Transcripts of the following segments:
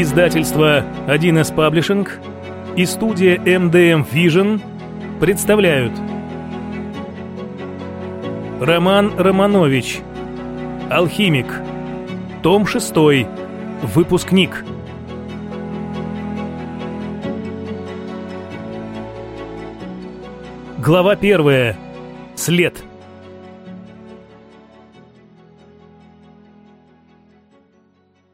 Издательство 1С Паблишинг и студия MDM Vision представляют Роман Романович Алхимик. Том 6 Выпускник. Глава 1 След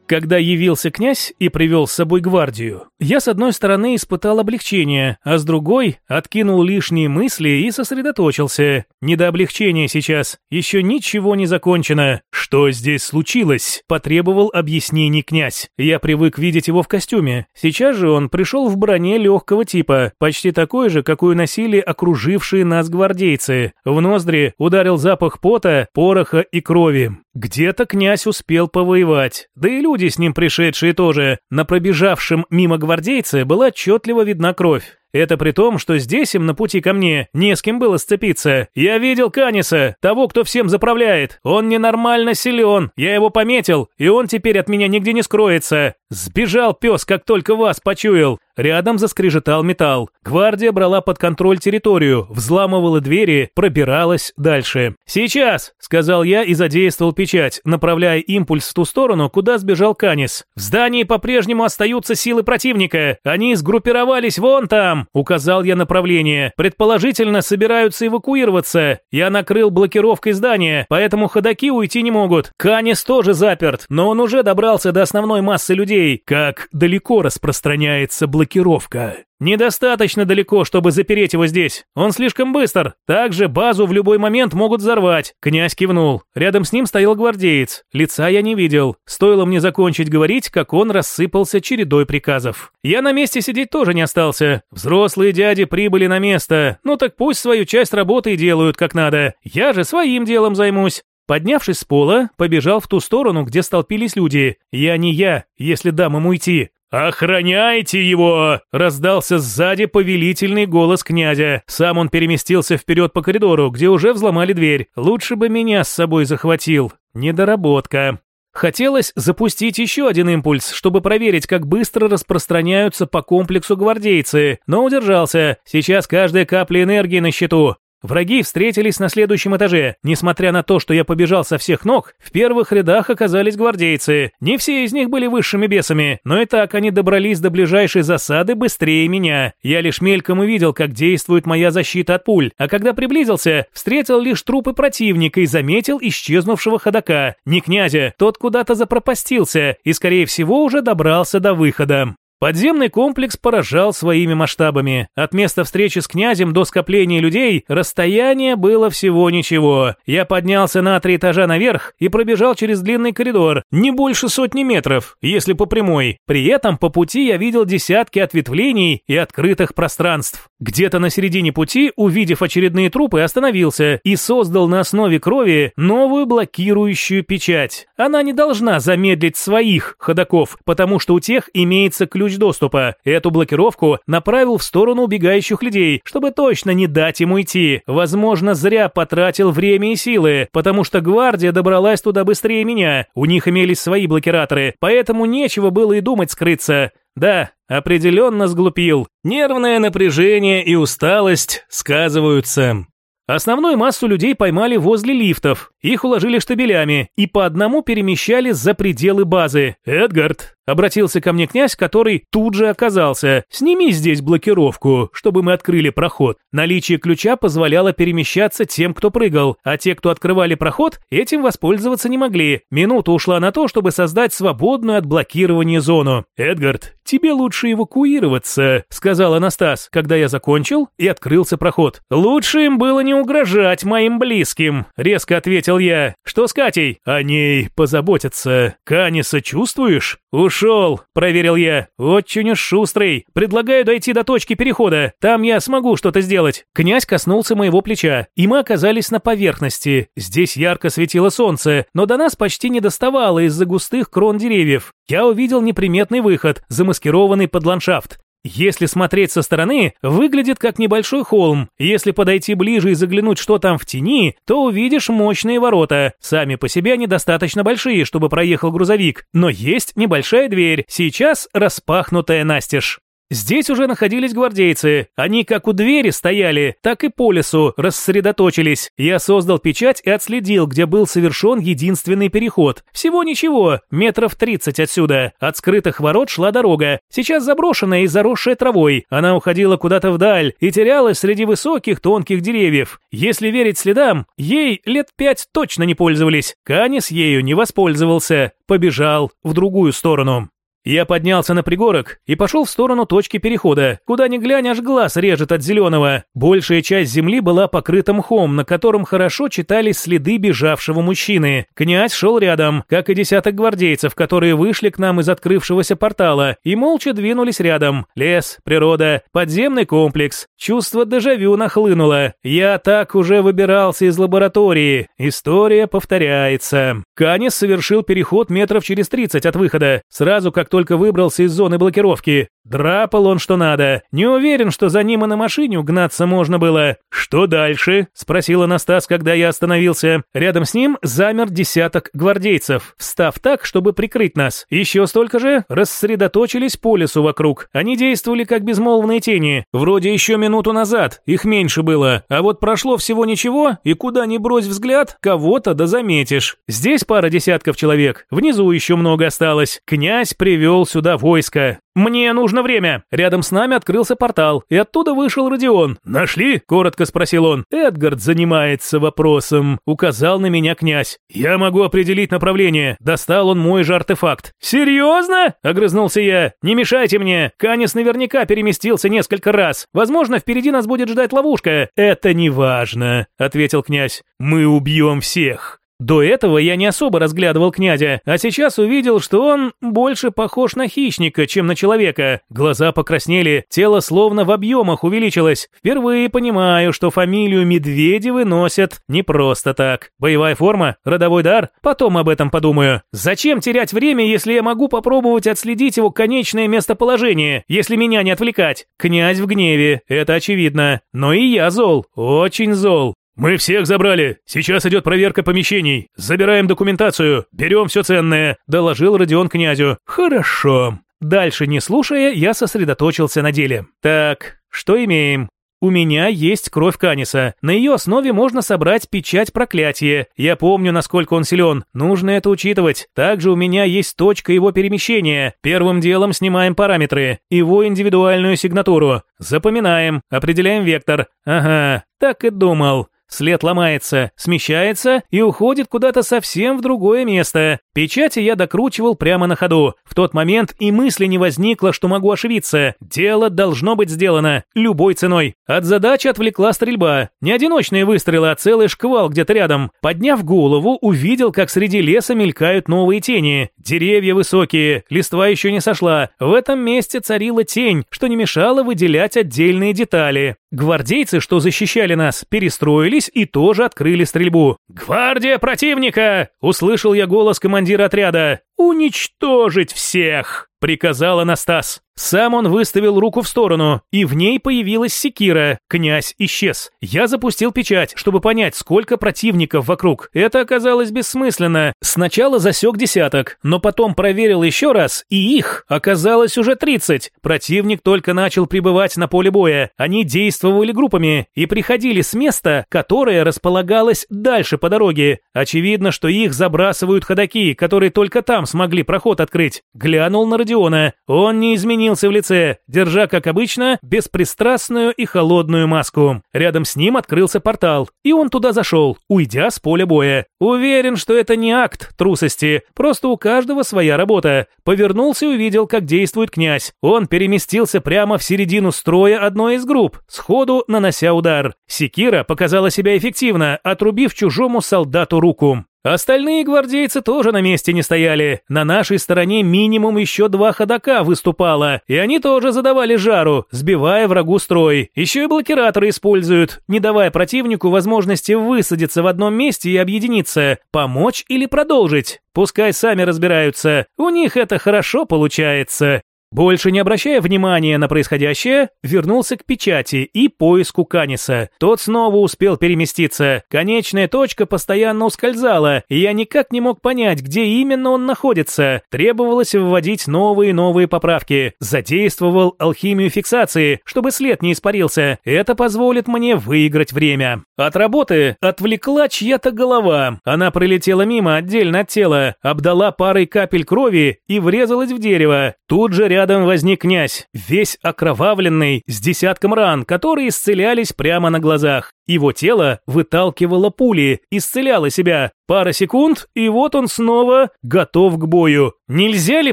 Когда явился князь и привел с собой гвардию, я с одной стороны испытал облегчение, а с другой откинул лишние мысли и сосредоточился. Не до облегчения сейчас, еще ничего не закончено. Что здесь случилось? Потребовал объяснений князь. Я привык видеть его в костюме. Сейчас же он пришел в броне легкого типа, почти такой же, какую носили окружившие нас гвардейцы. В ноздри ударил запах пота, пороха и крови. Где-то князь успел повоевать, да и люди с ним пришедшие тоже. На пробежавшем мимо гвардейце была отчетливо видна кровь. Это при том, что здесь им на пути ко мне не с кем было сцепиться. Я видел Каниса, того, кто всем заправляет. Он ненормально силен, я его пометил, и он теперь от меня нигде не скроется. Сбежал пес, как только вас почуял. Рядом заскрежетал металл. Гвардия брала под контроль территорию, взламывала двери, пробиралась дальше. «Сейчас!» – сказал я и задействовал печать, направляя импульс в ту сторону, куда сбежал Канис. «В здании по-прежнему остаются силы противника. Они сгруппировались вон там!» – указал я направление. «Предположительно, собираются эвакуироваться. Я накрыл блокировкой здания, поэтому ходаки уйти не могут. Канис тоже заперт, но он уже добрался до основной массы людей. Как далеко распространяется блокировка блокировка. Недостаточно далеко, чтобы запереть его здесь. Он слишком быстр. Также базу в любой момент могут взорвать. Князь кивнул. Рядом с ним стоял гвардеец. Лица я не видел. Стоило мне закончить говорить, как он рассыпался чередой приказов. Я на месте сидеть тоже не остался. Взрослые дяди прибыли на место. Ну так пусть свою часть работы и делают как надо. Я же своим делом займусь. Поднявшись с пола, побежал в ту сторону, где столпились люди. Я не я, если дам ему уйти. «Охраняйте его!» – раздался сзади повелительный голос князя. Сам он переместился вперед по коридору, где уже взломали дверь. Лучше бы меня с собой захватил. Недоработка. Хотелось запустить еще один импульс, чтобы проверить, как быстро распространяются по комплексу гвардейцы, но удержался. Сейчас каждая капля энергии на счету. Враги встретились на следующем этаже. Несмотря на то, что я побежал со всех ног, в первых рядах оказались гвардейцы. Не все из них были высшими бесами, но и так они добрались до ближайшей засады быстрее меня. Я лишь мельком увидел, как действует моя защита от пуль, а когда приблизился, встретил лишь трупы противника и заметил исчезнувшего ходока. Не князя, тот куда-то запропастился и, скорее всего, уже добрался до выхода. Подземный комплекс поражал своими масштабами. От места встречи с князем до скопления людей расстояние было всего ничего. Я поднялся на три этажа наверх и пробежал через длинный коридор, не больше сотни метров, если по прямой. При этом по пути я видел десятки ответвлений и открытых пространств. Где-то на середине пути, увидев очередные трупы, остановился и создал на основе крови новую блокирующую печать. Она не должна замедлить своих ходаков, потому что у тех имеется ключ ключ доступа. Эту блокировку направил в сторону убегающих людей, чтобы точно не дать ему идти. Возможно, зря потратил время и силы, потому что гвардия добралась туда быстрее меня. У них имелись свои блокираторы, поэтому нечего было и думать скрыться. Да, определенно сглупил. Нервное напряжение и усталость сказываются. Основную массу людей поймали возле лифтов, их уложили штабелями и по одному перемещали за пределы базы. «Эдгард, Обратился ко мне князь, который тут же оказался. «Сними здесь блокировку, чтобы мы открыли проход». Наличие ключа позволяло перемещаться тем, кто прыгал, а те, кто открывали проход, этим воспользоваться не могли. Минута ушла на то, чтобы создать свободную от блокирования зону. «Эдгард, тебе лучше эвакуироваться», — сказал Анастас, когда я закончил и открылся проход. «Лучше им было не угрожать моим близким», — резко ответил я. «Что с Катей?» «О ней позаботятся. Каниса чувствуешь?» «Ушел», — проверил я. «Очень уж шустрый. Предлагаю дойти до точки перехода. Там я смогу что-то сделать». Князь коснулся моего плеча, и мы оказались на поверхности. Здесь ярко светило солнце, но до нас почти не доставало из-за густых крон деревьев. Я увидел неприметный выход, замаскированный под ландшафт. Если смотреть со стороны, выглядит как небольшой холм. Если подойти ближе и заглянуть, что там в тени, то увидишь мощные ворота. Сами по себе они достаточно большие, чтобы проехал грузовик, но есть небольшая дверь, сейчас распахнутая настежь. Здесь уже находились гвардейцы. Они как у двери стояли, так и по лесу рассредоточились. Я создал печать и отследил, где был совершен единственный переход. Всего ничего, метров 30 отсюда. От скрытых ворот шла дорога. Сейчас заброшенная и заросшая травой. Она уходила куда-то вдаль и терялась среди высоких тонких деревьев. Если верить следам, ей лет пять точно не пользовались. Канис ею не воспользовался. Побежал в другую сторону. Я поднялся на пригорок и пошел в сторону точки перехода. Куда ни глянь, аж глаз режет от зеленого. Большая часть земли была покрыта мхом, на котором хорошо читались следы бежавшего мужчины. Князь шел рядом, как и десяток гвардейцев, которые вышли к нам из открывшегося портала и молча двинулись рядом. Лес, природа, подземный комплекс. Чувство дежавю нахлынуло. Я так уже выбирался из лаборатории. История повторяется. Канис совершил переход метров через 30 от выхода. Сразу как только выбрался из зоны блокировки. Драпал он что надо. Не уверен, что за ним и на машине угнаться можно было. «Что дальше?» – спросил Анастас, когда я остановился. Рядом с ним замер десяток гвардейцев, встав так, чтобы прикрыть нас. Еще столько же рассредоточились по лесу вокруг. Они действовали как безмолвные тени. Вроде еще минуту назад, их меньше было. А вот прошло всего ничего, и куда ни брось взгляд, кого-то да заметишь. Здесь пара десятков человек, внизу еще много осталось. Князь привел сюда войско. «Мне нужно время!» Рядом с нами открылся портал, и оттуда вышел Родион. «Нашли?» – коротко спросил он. «Эдгард занимается вопросом», – указал на меня князь. «Я могу определить направление». Достал он мой же артефакт. «Серьезно?» – огрызнулся я. «Не мешайте мне. Канис наверняка переместился несколько раз. Возможно, впереди нас будет ждать ловушка». «Это не важно», – ответил князь. «Мы убьем всех». До этого я не особо разглядывал князя, а сейчас увидел, что он больше похож на хищника, чем на человека. Глаза покраснели, тело словно в объемах увеличилось. Впервые понимаю, что фамилию Медведевы носят не просто так. Боевая форма, родовой дар, потом об этом подумаю. Зачем терять время, если я могу попробовать отследить его конечное местоположение, если меня не отвлекать? Князь в гневе, это очевидно. Но и я зол, очень зол. «Мы всех забрали. Сейчас идет проверка помещений. Забираем документацию. Берем все ценное», – доложил Родион князю. «Хорошо». Дальше, не слушая, я сосредоточился на деле. «Так, что имеем?» У меня есть кровь Каниса. На ее основе можно собрать печать проклятия. Я помню, насколько он силен. Нужно это учитывать. Также у меня есть точка его перемещения. Первым делом снимаем параметры. Его индивидуальную сигнатуру. Запоминаем. Определяем вектор. Ага, так и думал. След ломается, смещается и уходит куда-то совсем в другое место. Печати я докручивал прямо на ходу. В тот момент и мысли не возникло, что могу ошибиться. Дело должно быть сделано. Любой ценой. От задачи отвлекла стрельба. Не одиночные выстрелы, а целый шквал где-то рядом. Подняв голову, увидел, как среди леса мелькают новые тени. Деревья высокие, листва еще не сошла. В этом месте царила тень, что не мешало выделять отдельные детали. Гвардейцы, что защищали нас, перестроились и тоже открыли стрельбу. «Гвардия противника!» – услышал я голос командира отряда. «Уничтожить всех!» – приказал Анастас. Сам он выставил руку в сторону, и в ней появилась секира. Князь исчез. Я запустил печать, чтобы понять, сколько противников вокруг. Это оказалось бессмысленно. Сначала засек десяток, но потом проверил еще раз, и их оказалось уже 30. Противник только начал прибывать на поле боя. Они действовали группами и приходили с места, которое располагалось дальше по дороге. Очевидно, что их забрасывают ходаки, которые только там смогли проход открыть. Глянул на Родиона. Он не изменил изменился в лице, держа, как обычно, беспристрастную и холодную маску. Рядом с ним открылся портал, и он туда зашел, уйдя с поля боя. Уверен, что это не акт трусости, просто у каждого своя работа. Повернулся и увидел, как действует князь. Он переместился прямо в середину строя одной из групп, сходу нанося удар. Секира показала себя эффективно, отрубив чужому солдату руку. Остальные гвардейцы тоже на месте не стояли. На нашей стороне минимум еще два ходока выступало, и они тоже задавали жару, сбивая врагу строй. Еще и блокираторы используют, не давая противнику возможности высадиться в одном месте и объединиться, помочь или продолжить. Пускай сами разбираются, у них это хорошо получается. Больше не обращая внимания на происходящее, вернулся к печати и поиску Каниса. Тот снова успел переместиться. Конечная точка постоянно ускользала, и я никак не мог понять, где именно он находится. Требовалось вводить новые и новые поправки. Задействовал алхимию фиксации, чтобы след не испарился. Это позволит мне выиграть время. От работы отвлекла чья-то голова. Она пролетела мимо отдельно от тела, обдала парой капель крови и врезалась в дерево. Тут же рядом Рядом возник князь, весь окровавленный, с десятком ран, которые исцелялись прямо на глазах. Его тело выталкивало пули, исцеляло себя. Пара секунд, и вот он снова готов к бою. «Нельзя ли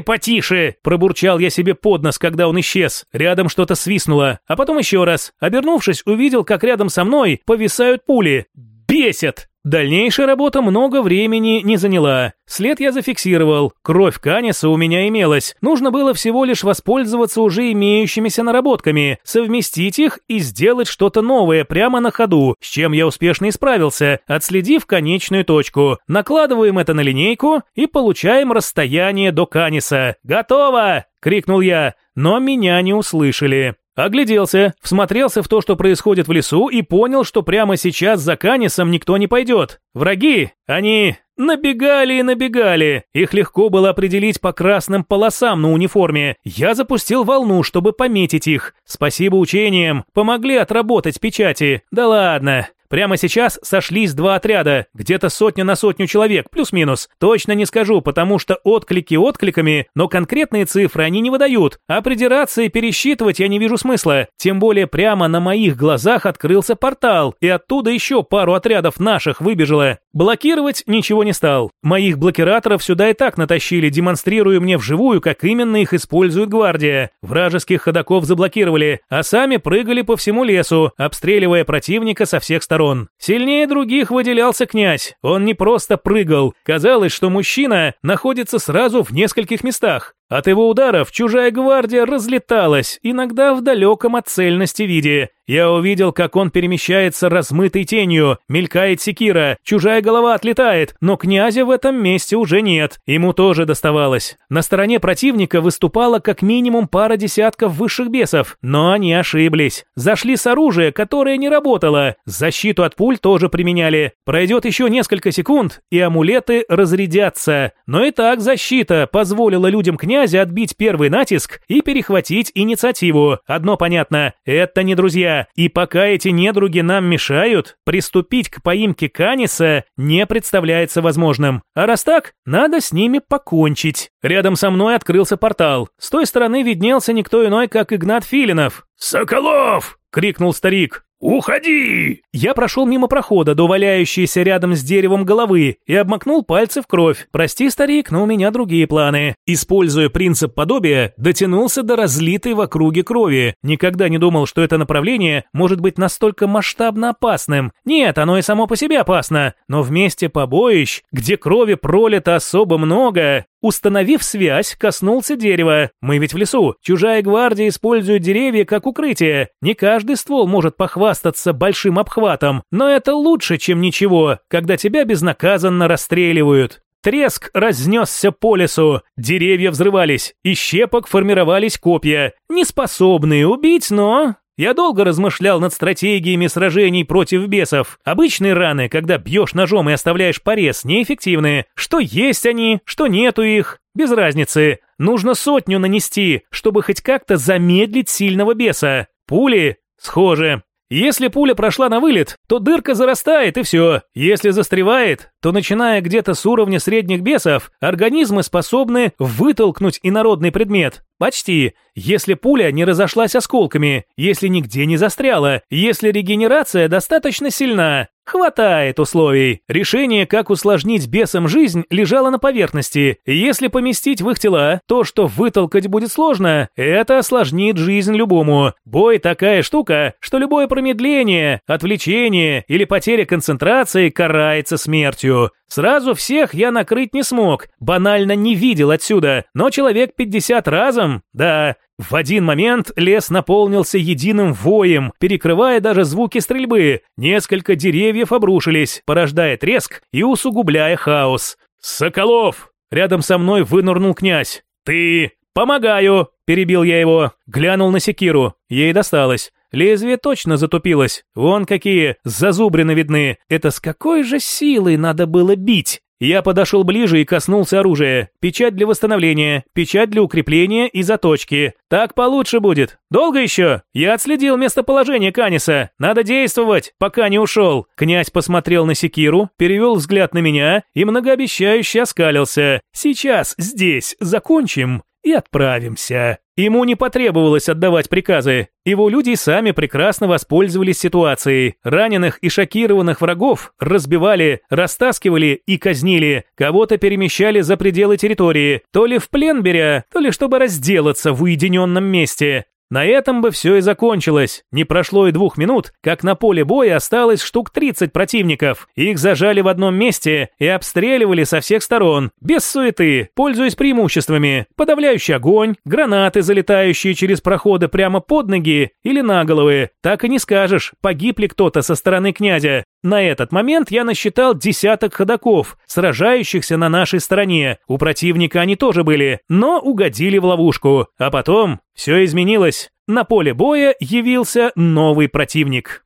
потише?» – пробурчал я себе под нос, когда он исчез. Рядом что-то свистнуло, а потом еще раз. Обернувшись, увидел, как рядом со мной повисают пули. «Бесит!» Дальнейшая работа много времени не заняла. След я зафиксировал, кровь Каниса у меня имелась. Нужно было всего лишь воспользоваться уже имеющимися наработками, совместить их и сделать что-то новое прямо на ходу, с чем я успешно исправился, отследив конечную точку. Накладываем это на линейку и получаем расстояние до Каниса. «Готово!» — крикнул я, но меня не услышали. Огляделся, всмотрелся в то, что происходит в лесу, и понял, что прямо сейчас за Канисом никто не пойдет. Враги, они набегали и набегали. Их легко было определить по красным полосам на униформе. Я запустил волну, чтобы пометить их. Спасибо учениям, помогли отработать печати. Да ладно, Прямо сейчас сошлись два отряда, где-то сотня на сотню человек, плюс-минус. Точно не скажу, потому что отклики откликами, но конкретные цифры они не выдают. А придираться и пересчитывать я не вижу смысла. Тем более прямо на моих глазах открылся портал, и оттуда еще пару отрядов наших выбежало. Блокировать ничего не стал. Моих блокираторов сюда и так натащили, демонстрируя мне вживую, как именно их использует гвардия. Вражеских ходаков заблокировали, а сами прыгали по всему лесу, обстреливая противника со всех сторон сторон. Сильнее других выделялся князь. Он не просто прыгал. Казалось, что мужчина находится сразу в нескольких местах. От его ударов чужая гвардия разлеталась, иногда в далеком от цельности виде. Я увидел, как он перемещается размытой тенью, мелькает секира, чужая голова отлетает, но князя в этом месте уже нет, ему тоже доставалось. На стороне противника выступала как минимум пара десятков высших бесов, но они ошиблись. Зашли с оружия, которое не работало, защиту от пуль тоже применяли. Пройдет еще несколько секунд, и амулеты разрядятся. Но и так защита позволила людям князя князя отбить первый натиск и перехватить инициативу. Одно понятно, это не друзья, и пока эти недруги нам мешают, приступить к поимке Каниса не представляется возможным. А раз так, надо с ними покончить. Рядом со мной открылся портал. С той стороны виднелся никто иной, как Игнат Филинов. «Соколов!» — крикнул старик. «Уходи!» Я прошел мимо прохода до валяющейся рядом с деревом головы и обмакнул пальцы в кровь. Прости, старик, но у меня другие планы. Используя принцип подобия, дотянулся до разлитой в округе крови. Никогда не думал, что это направление может быть настолько масштабно опасным. Нет, оно и само по себе опасно. Но вместе побоищ, где крови пролито особо много, Установив связь, коснулся дерева. Мы ведь в лесу. Чужая гвардия использует деревья как укрытие. Не каждый ствол может похвастаться большим обхватом, но это лучше, чем ничего, когда тебя безнаказанно расстреливают. Треск разнесся по лесу, деревья взрывались, из щепок формировались копья, неспособные убить, но я долго размышлял над стратегиями сражений против бесов. Обычные раны, когда бьешь ножом и оставляешь порез, неэффективны. Что есть они, что нету их, без разницы. Нужно сотню нанести, чтобы хоть как-то замедлить сильного беса. Пули схожи. Если пуля прошла на вылет, то дырка зарастает и все. Если застревает, то начиная где-то с уровня средних бесов, организмы способны вытолкнуть инородный предмет. Почти. Если пуля не разошлась осколками, если нигде не застряла, если регенерация достаточно сильна. Хватает условий. Решение, как усложнить бесам жизнь, лежало на поверхности. Если поместить в их тела то, что вытолкать будет сложно, это осложнит жизнь любому. Бой такая штука, что любое промедление, отвлечение или потеря концентрации карается смертью. Сразу всех я накрыть не смог, банально не видел отсюда, но человек 50 разом, да, в один момент лес наполнился единым воем, перекрывая даже звуки стрельбы. Несколько деревьев обрушились, порождая треск и усугубляя хаос. «Соколов!» Рядом со мной вынырнул князь. «Ты «Помогаю!» – перебил я его. Глянул на секиру. Ей досталось. Лезвие точно затупилось. Вон какие зазубрины видны. Это с какой же силой надо было бить? Я подошел ближе и коснулся оружия. Печать для восстановления, печать для укрепления и заточки. Так получше будет. Долго еще? Я отследил местоположение Каниса. Надо действовать, пока не ушел. Князь посмотрел на секиру, перевел взгляд на меня и многообещающе оскалился. Сейчас здесь закончим и отправимся. Ему не потребовалось отдавать приказы. Его люди сами прекрасно воспользовались ситуацией. Раненых и шокированных врагов разбивали, растаскивали и казнили. Кого-то перемещали за пределы территории, то ли в плен беря, то ли чтобы разделаться в уединенном месте. На этом бы все и закончилось. Не прошло и двух минут, как на поле боя осталось штук 30 противников. Их зажали в одном месте и обстреливали со всех сторон, без суеты, пользуясь преимуществами. Подавляющий огонь, гранаты, залетающие через проходы прямо под ноги или на головы. Так и не скажешь, погиб ли кто-то со стороны князя. На этот момент я насчитал десяток ходаков, сражающихся на нашей стороне. У противника они тоже были, но угодили в ловушку. А потом все изменилось. На поле боя явился новый противник.